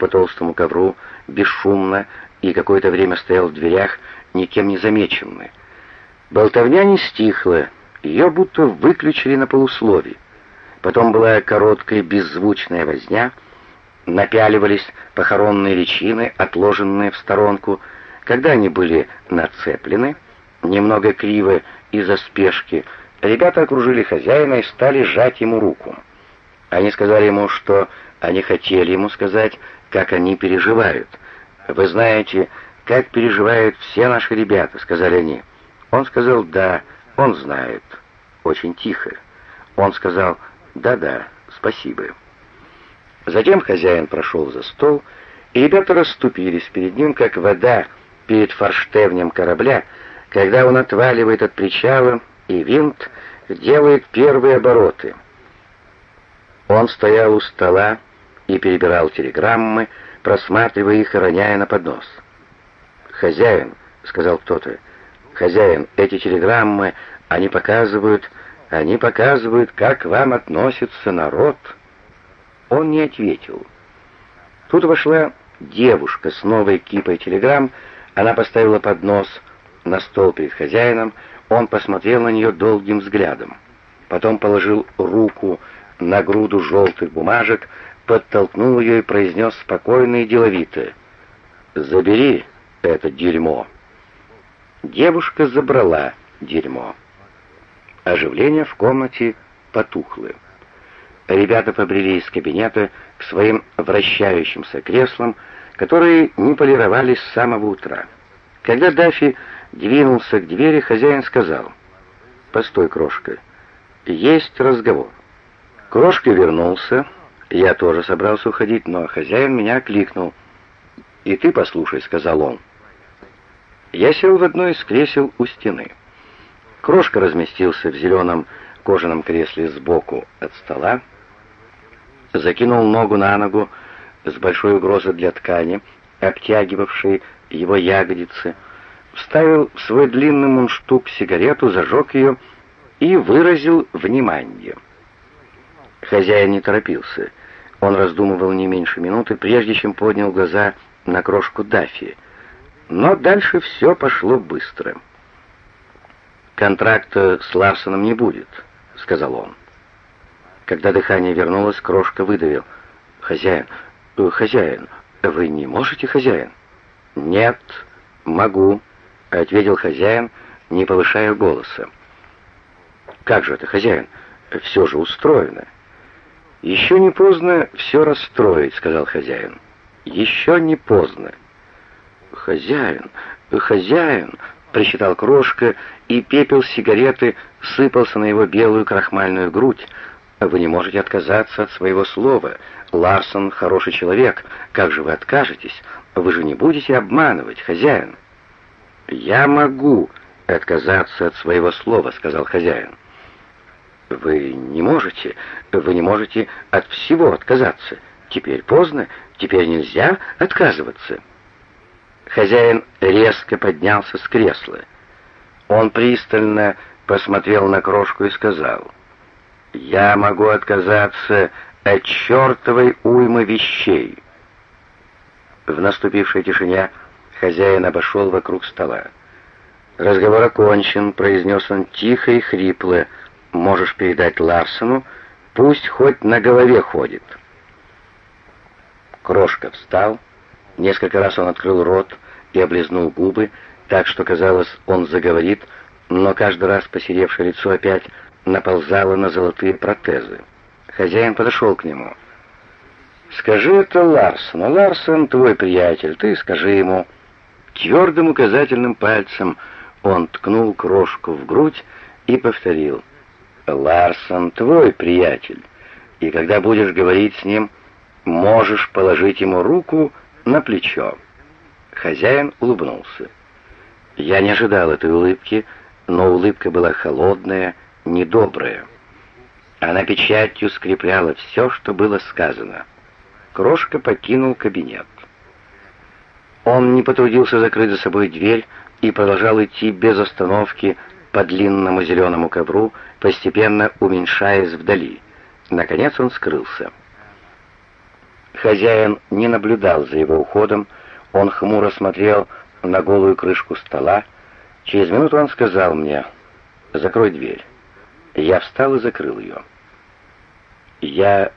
по толстому ковру, бесшумно, и какое-то время стоял в дверях, никем не замеченный. Болтовня не стихла, ее будто выключили на полуслове. Потом была короткая беззвучная возня, напяливались похоронные личины, отложенные в сторонку. Когда они были нацеплены, немного криво из-за спешки, ребята окружили хозяина и стали сжать ему руку. Они сказали ему, что они хотели ему сказать, как они переживают. «Вы знаете, как переживают все наши ребята», — сказали они. Он сказал «да», он знает. Очень тихо. Он сказал «да-да, спасибо». Затем хозяин прошел за стол, и ребята расступились перед ним, как вода перед форштевнем корабля, когда он отваливает от причала, и винт делает первые обороты. Он стоял у стола и перебирал телеграммы, просматривая их и роняя на поднос. «Хозяин», — сказал кто-то, — «хозяин, эти телеграммы, они показывают, они показывают, как к вам относится народ». Он не ответил. Тут вошла девушка с новой кипой телеграмм, она поставила поднос на стол перед хозяином, он посмотрел на нее долгим взглядом. Потом положил руку на груду желтых бумажек, подтолкнул ее и произнес спокойно и деловито. «Забери это дерьмо». Девушка забрала дерьмо. Оживление в комнате потухло. Ребята побрели из кабинета к своим вращающимся креслам, которые не полировались с самого утра. Когда Даффи двинулся к двери, хозяин сказал, «Постой, крошка, есть разговор». Крошка вернулся, я тоже собрался уходить, но хозяин меня кликнул. «И ты послушай», — сказал он. Я сел в одно из кресел у стены. Крошка разместился в зеленом кожаном кресле сбоку от стола, закинул ногу на ногу с большой угрозой для ткани, обтягивавшей его ягодицы, вставил в свой длинный мундштук сигарету, зажег ее и выразил внимание. Хозяин не торопился. Он раздумывал не меньше минуты, прежде чем поднял глаза на крошку Даффи. Но дальше все пошло быстро. «Контракта с Ларсоном не будет», — сказал он. Когда дыхание вернулось, крошка выдавил. «Хозяин, э, хозяин, вы не можете, хозяин?» «Нет, могу», — ответил хозяин, не повышая голоса. «Как же это, хозяин? Все же устроено». «Еще не поздно все расстроить», — сказал хозяин. «Еще не поздно». «Хозяин, хозяин», — прочитал крошка, и пепел сигареты сыпался на его белую крахмальную грудь, вы не можете отказаться от своего слова. Ларсон хороший человек. Как же вы откажетесь? Вы же не будете обманывать, хозяин. Я могу отказаться от своего слова, сказал хозяин. Вы не можете, вы не можете от всего отказаться. Теперь поздно, теперь нельзя отказываться. Хозяин резко поднялся с кресла. Он пристально посмотрел на крошку и сказал: я могу отказаться от чертовой уймы вещей. В наступившей тишине хозяин обошел вокруг стола. «Разговор окончен», — произнес он тихо и хрипло. «Можешь передать Ларсону, пусть хоть на голове ходит». Крошка встал. Несколько раз он открыл рот и облизнул губы, так что, казалось, он заговорит, но каждый раз посеревшее лицо опять наползала на золотые протезы. Хозяин подошел к нему. «Скажи это Ларсону. Ларсон твой приятель, ты скажи ему». Твердым указательным пальцем он ткнул крошку в грудь и повторил. «Ларсон твой приятель, и когда будешь говорить с ним, можешь положить ему руку на плечо». Хозяин улыбнулся. Я не ожидал этой улыбки, но улыбка была холодная, недоброе. Она печатью скрепляла все, что было сказано. Крошка покинул кабинет. Он не потрудился закрыть за собой дверь и продолжал идти без остановки по длинному зеленому ковру, постепенно уменьшаясь вдали. Наконец он скрылся. Хозяин не наблюдал за его уходом, он хмуро смотрел на голую крышку стола. Через минуту он сказал мне «Закрой дверь». Я встал и закрыл ее. «Я